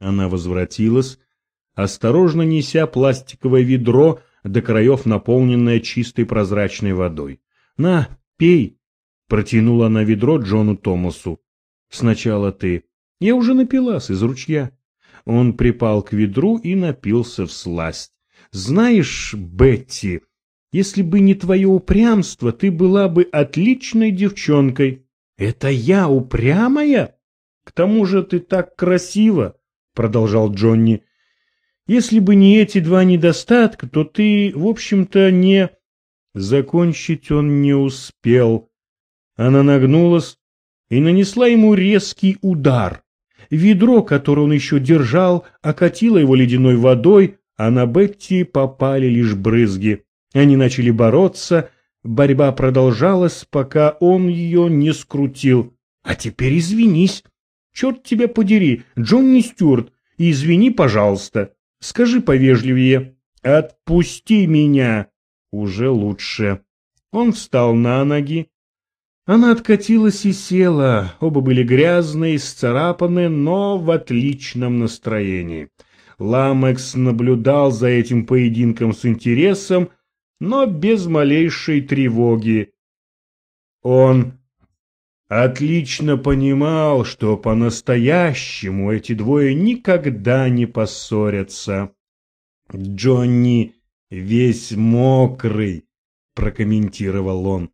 Она возвратилась, осторожно неся пластиковое ведро до краев, наполненное чистой прозрачной водой. «На, пей!» — протянула она ведро Джону Томасу. «Сначала ты». «Я уже напилась из ручья». Он припал к ведру и напился в сласть. «Знаешь, Бетти, если бы не твое упрямство, ты была бы отличной девчонкой». «Это я упрямая?» «К тому же ты так красива», — продолжал Джонни. «Если бы не эти два недостатка, то ты, в общем-то, не...» Закончить он не успел. Она нагнулась и нанесла ему резкий удар. Ведро, которое он еще держал, окатило его ледяной водой, а на Бетти попали лишь брызги. Они начали бороться, борьба продолжалась, пока он ее не скрутил. «А теперь извинись! Черт тебя подери, Джонни Стюарт, извини, пожалуйста. Скажи повежливее. Отпусти меня!» Уже лучше. Он встал на ноги, она откатилась и села, оба были грязные, сцарапаны, но в отличном настроении. Ламекс наблюдал за этим поединком с интересом, но без малейшей тревоги. Он отлично понимал, что по-настоящему эти двое никогда не поссорятся. «Джонни весь мокрый», — прокомментировал он.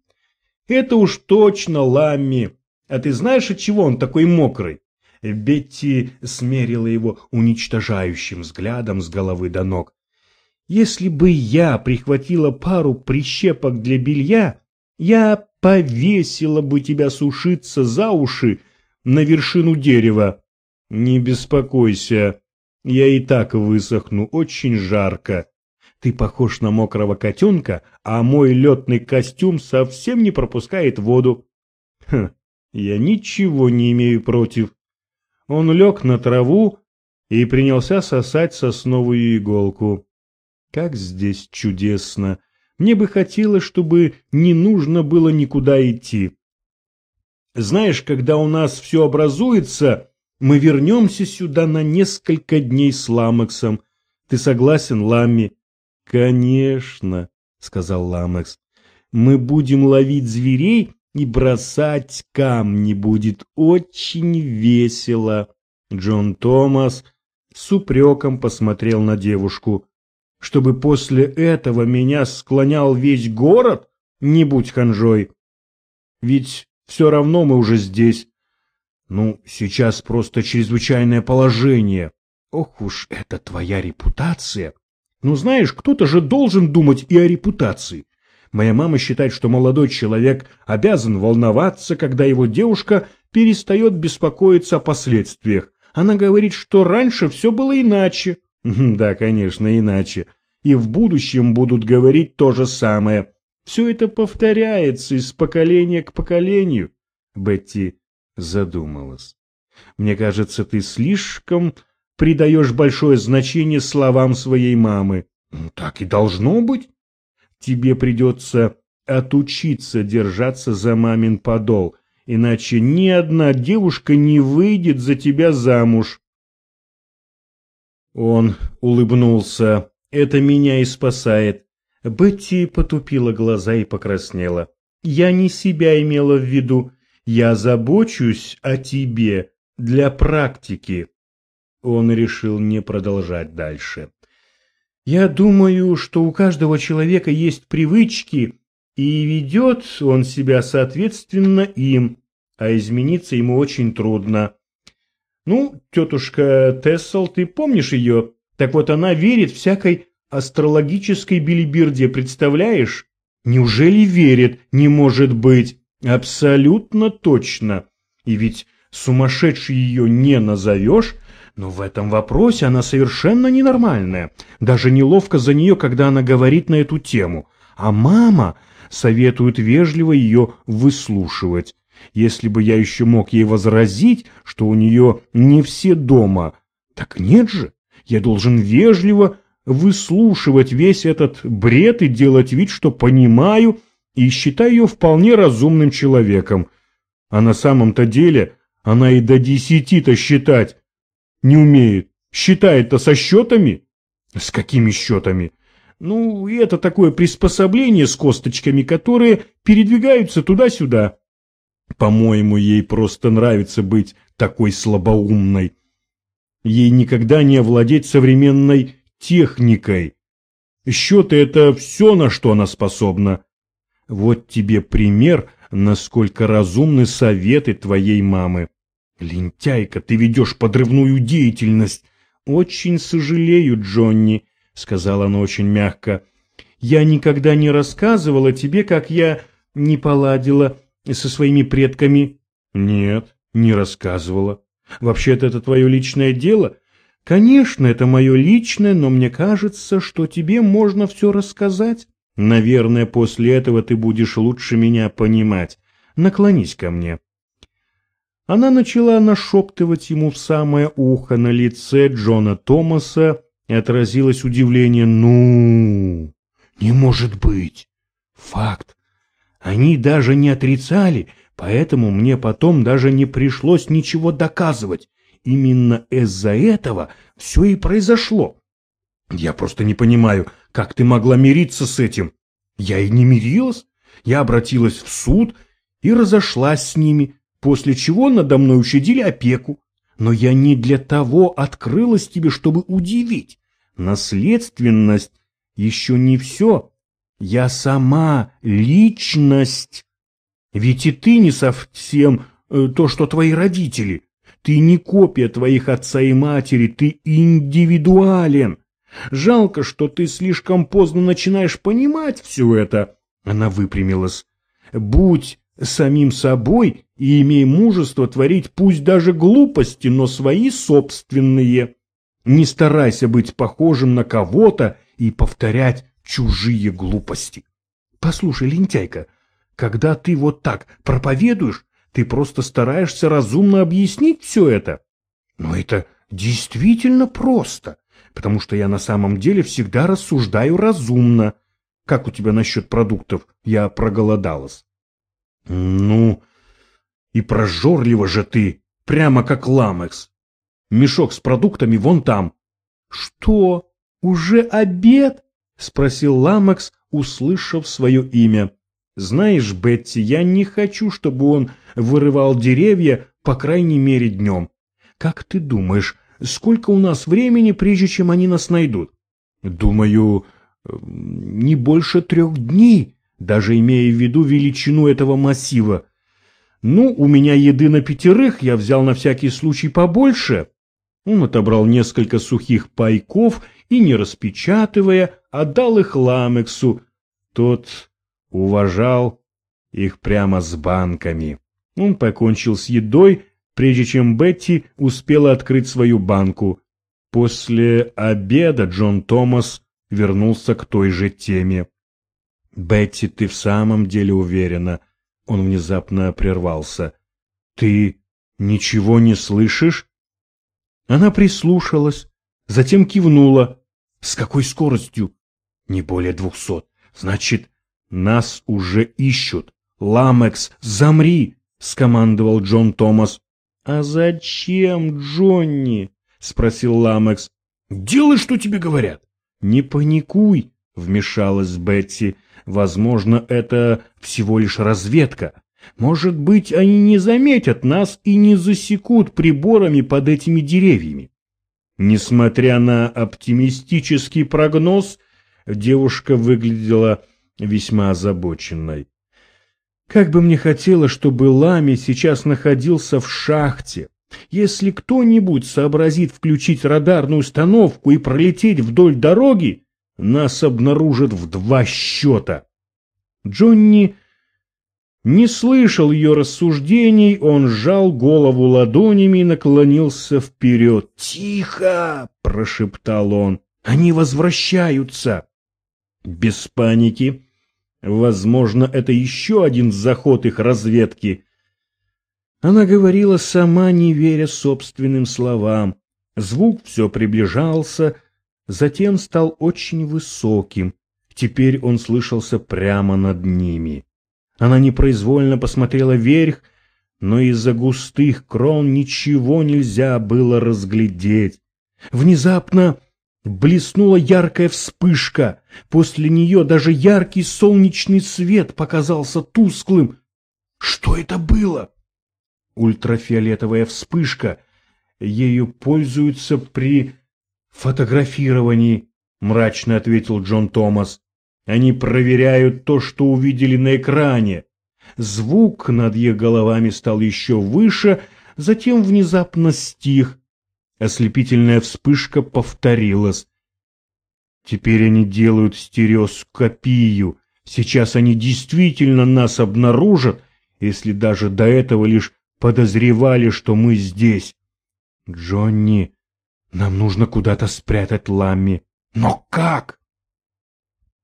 Это уж точно Ламми. А ты знаешь, от чего он такой мокрый? Бетти смерила его уничтожающим взглядом с головы до ног. Если бы я прихватила пару прищепок для белья, я повесила бы тебя сушиться за уши на вершину дерева. Не беспокойся, я и так высохну, очень жарко. Ты похож на мокрого котенка, а мой летный костюм совсем не пропускает воду. Хм, я ничего не имею против. Он лег на траву и принялся сосать сосновую иголку. Как здесь чудесно! Мне бы хотелось, чтобы не нужно было никуда идти. Знаешь, когда у нас все образуется, мы вернемся сюда на несколько дней с Ламексом. Ты согласен, Ламми? «Конечно», — сказал Ламекс, — «мы будем ловить зверей и бросать камни. Будет очень весело». Джон Томас с упреком посмотрел на девушку. «Чтобы после этого меня склонял весь город? Не будь ханжой. Ведь все равно мы уже здесь. Ну, сейчас просто чрезвычайное положение. Ох уж это твоя репутация!» Ну, знаешь, кто-то же должен думать и о репутации. Моя мама считает, что молодой человек обязан волноваться, когда его девушка перестает беспокоиться о последствиях. Она говорит, что раньше все было иначе. Да, конечно, иначе. И в будущем будут говорить то же самое. Все это повторяется из поколения к поколению. Бетти задумалась. Мне кажется, ты слишком придаешь большое значение словам своей мамы. Ну, так и должно быть. Тебе придется отучиться держаться за мамин подол, иначе ни одна девушка не выйдет за тебя замуж. Он улыбнулся. Это меня и спасает. Бетти потупила глаза и покраснела. Я не себя имела в виду. Я забочусь о тебе для практики он решил не продолжать дальше. «Я думаю, что у каждого человека есть привычки, и ведет он себя соответственно им, а измениться ему очень трудно. Ну, тетушка Тессел, ты помнишь ее? Так вот она верит всякой астрологической билиберде, представляешь? Неужели верит? Не может быть. Абсолютно точно. И ведь сумасшедшей ее не назовешь, но в этом вопросе она совершенно ненормальная. Даже неловко за нее, когда она говорит на эту тему. А мама советует вежливо ее выслушивать. Если бы я еще мог ей возразить, что у нее не все дома, так нет же. Я должен вежливо выслушивать весь этот бред и делать вид, что понимаю и считаю ее вполне разумным человеком. А на самом-то деле она и до десяти-то считать не умеет. Считает-то со счетами? С какими счетами? Ну, это такое приспособление с косточками, которые передвигаются туда-сюда. По-моему, ей просто нравится быть такой слабоумной. Ей никогда не овладеть современной техникой. Счеты — это все, на что она способна. Вот тебе пример, насколько разумны советы твоей мамы. Лентяйка, ты ведешь подрывную деятельность. Очень сожалею, Джонни, — сказала она очень мягко. Я никогда не рассказывала тебе, как я не поладила со своими предками. Нет, не рассказывала. Вообще-то это твое личное дело. Конечно, это мое личное, но мне кажется, что тебе можно все рассказать. Наверное, после этого ты будешь лучше меня понимать. Наклонись ко мне. Она начала нашептывать ему в самое ухо на лице Джона Томаса, и отразилось удивление. «Ну, не может быть! Факт! Они даже не отрицали, поэтому мне потом даже не пришлось ничего доказывать. Именно из-за этого все и произошло. Я просто не понимаю, как ты могла мириться с этим? Я и не мирилась. Я обратилась в суд и разошлась с ними, после чего надо мной учредили опеку. Но я не для того открылась тебе, чтобы удивить. Наследственность еще не все. Я сама личность. Ведь и ты не совсем э, то, что твои родители. Ты не копия твоих отца и матери, ты индивидуален. Жалко, что ты слишком поздно начинаешь понимать все это. Она выпрямилась. Будь самим собой и имей мужество творить пусть даже глупости, но свои собственные. Не старайся быть похожим на кого-то и повторять чужие глупости. Послушай, лентяйка, когда ты вот так проповедуешь, ты просто стараешься разумно объяснить все это. Но это действительно просто потому что я на самом деле всегда рассуждаю разумно. Как у тебя насчет продуктов? Я проголодалась. Ну, и прожорливо же ты, прямо как ламекс. Мешок с продуктами вон там. Что, уже обед? Спросил ламекс, услышав свое имя. Знаешь, Бетти, я не хочу, чтобы он вырывал деревья, по крайней мере, днем. Как ты думаешь, Сколько у нас времени, прежде чем они нас найдут? Думаю, не больше трех дней, даже имея в виду величину этого массива. Ну, у меня еды на пятерых, я взял на всякий случай побольше. Он отобрал несколько сухих пайков и, не распечатывая, отдал их Ламексу. Тот уважал их прямо с банками. Он покончил с едой, прежде чем Бетти успела открыть свою банку. После обеда Джон Томас вернулся к той же теме. «Бетти, ты в самом деле уверена?» Он внезапно прервался. «Ты ничего не слышишь?» Она прислушалась, затем кивнула. «С какой скоростью?» «Не более двухсот. Значит, нас уже ищут. Ламекс, замри!» — скомандовал Джон Томас. «А зачем, Джонни?» — спросил Ламекс. «Делай, что тебе говорят». «Не паникуй», — вмешалась Бетти. «Возможно, это всего лишь разведка. Может быть, они не заметят нас и не засекут приборами под этими деревьями». Несмотря на оптимистический прогноз, девушка выглядела весьма озабоченной. Как бы мне хотелось, чтобы Лами сейчас находился в шахте. Если кто-нибудь сообразит включить радарную установку и пролететь вдоль дороги, нас обнаружат в два счета. Джонни не слышал ее рассуждений, он сжал голову ладонями и наклонился вперед. «Тихо!» — прошептал он. «Они возвращаются!» Без паники Возможно, это еще один заход их разведки. Она говорила сама, не веря собственным словам. Звук все приближался, затем стал очень высоким. Теперь он слышался прямо над ними. Она непроизвольно посмотрела вверх, но из-за густых крон ничего нельзя было разглядеть. Внезапно блеснула яркая вспышка. После нее даже яркий солнечный свет показался тусклым. Что это было? Ультрафиолетовая вспышка. Ею пользуются при фотографировании, мрачно ответил Джон Томас. Они проверяют то, что увидели на экране. Звук над их головами стал еще выше, затем внезапно стих. Ослепительная вспышка повторилась. Теперь они делают стереоскопию. Сейчас они действительно нас обнаружат, если даже до этого лишь подозревали, что мы здесь. Джонни, нам нужно куда-то спрятать Ламми. Но как?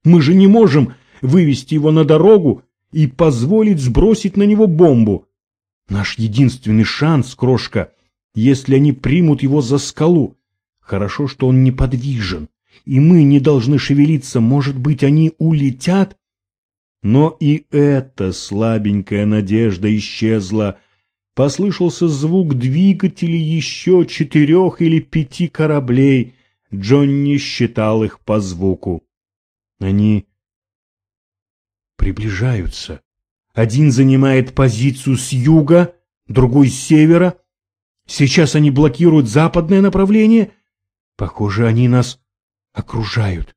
Мы же не можем вывести его на дорогу и позволить сбросить на него бомбу. Наш единственный шанс, крошка, если они примут его за скалу. Хорошо, что он неподвижен, и мы не должны шевелиться, может быть, они улетят? Но и эта слабенькая надежда исчезла. Послышался звук двигателей еще четырех или пяти кораблей. Джонни считал их по звуку. Они приближаются. Один занимает позицию с юга, другой с севера. Сейчас они блокируют западное направление. Похоже, они нас окружают.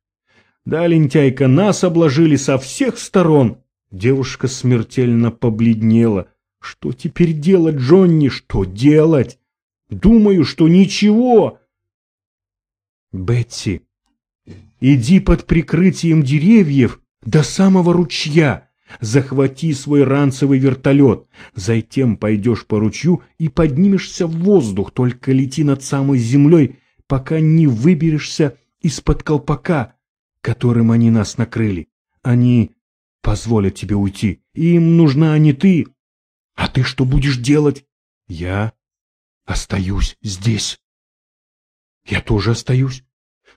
Да, лентяйка, нас обложили со всех сторон. Девушка смертельно побледнела. Что теперь делать, Джонни, что делать? Думаю, что ничего. Бетси, иди под прикрытием деревьев до самого ручья. Захвати свой ранцевый вертолет. Затем пойдешь по ручью и поднимешься в воздух, только лети над самой землей, пока не выберешься из-под колпака, которым они нас накрыли. Они позволят тебе уйти. Им нужна не ты. А ты что будешь делать? Я остаюсь здесь. Я тоже остаюсь.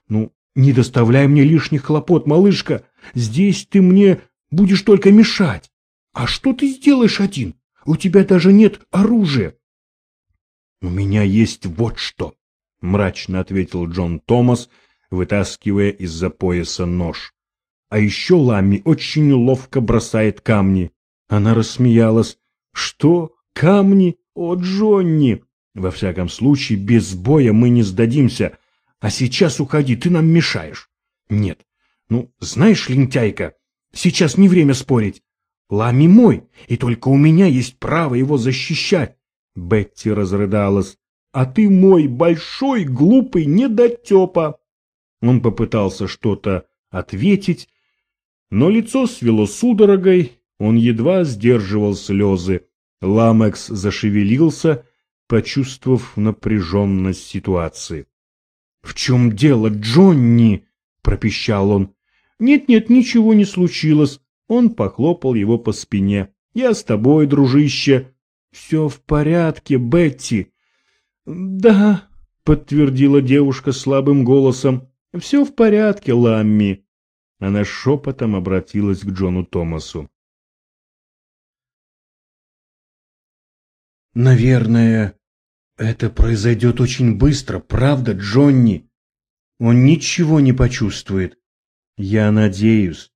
Ну, не доставляй мне лишних хлопот, малышка. Здесь ты мне будешь только мешать. А что ты сделаешь один? У тебя даже нет оружия. У меня есть вот что, мрачно ответил Джон Томас, вытаскивая из-за пояса нож. А еще Ламми очень ловко бросает камни. Она рассмеялась. Что? Камни? О, Джонни! Во всяком случае, без боя мы не сдадимся. А сейчас уходи, ты нам мешаешь. Нет. Ну, знаешь, лентяйка, сейчас не время спорить. Лами мой, и только у меня есть право его защищать. Бетти разрыдалась. А ты мой большой глупый недотепа. Он попытался что-то ответить, но лицо свело судорогой, он едва сдерживал слезы. Ламекс зашевелился, почувствовав напряженность ситуации. — В чем дело, Джонни? — пропищал он. «Нет-нет, ничего не случилось». Он похлопал его по спине. «Я с тобой, дружище». «Все в порядке, Бетти». «Да», — подтвердила девушка слабым голосом. «Все в порядке, Ламми». Она шепотом обратилась к Джону Томасу. «Наверное, это произойдет очень быстро, правда, Джонни? Он ничего не почувствует. Я надеюсь.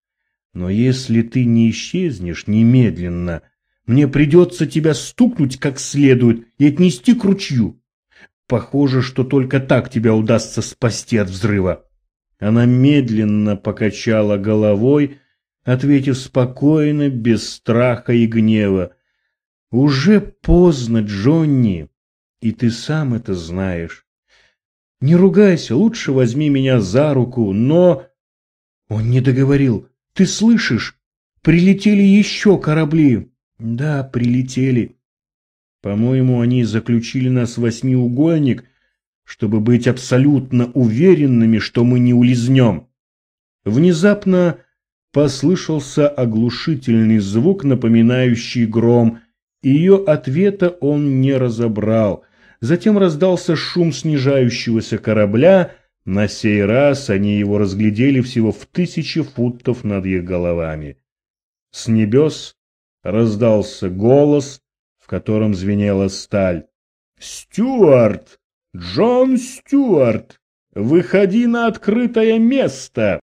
Но если ты не исчезнешь немедленно, мне придется тебя стукнуть как следует и отнести к ручью. Похоже, что только так тебя удастся спасти от взрыва. Она медленно покачала головой, ответив спокойно, без страха и гнева. «Уже поздно, Джонни, и ты сам это знаешь. Не ругайся, лучше возьми меня за руку, но...» Он не договорил. Ты слышишь? Прилетели еще корабли. Да, прилетели. По-моему, они заключили нас в восьмиугольник, чтобы быть абсолютно уверенными, что мы не улизнем. Внезапно послышался оглушительный звук, напоминающий гром, ее ответа он не разобрал. Затем раздался шум снижающегося корабля, на сей раз они его разглядели всего в тысячи футов над их головами. С небес раздался голос, в котором звенела сталь. «Стюарт! «Джон Стюарт, выходи на открытое место!»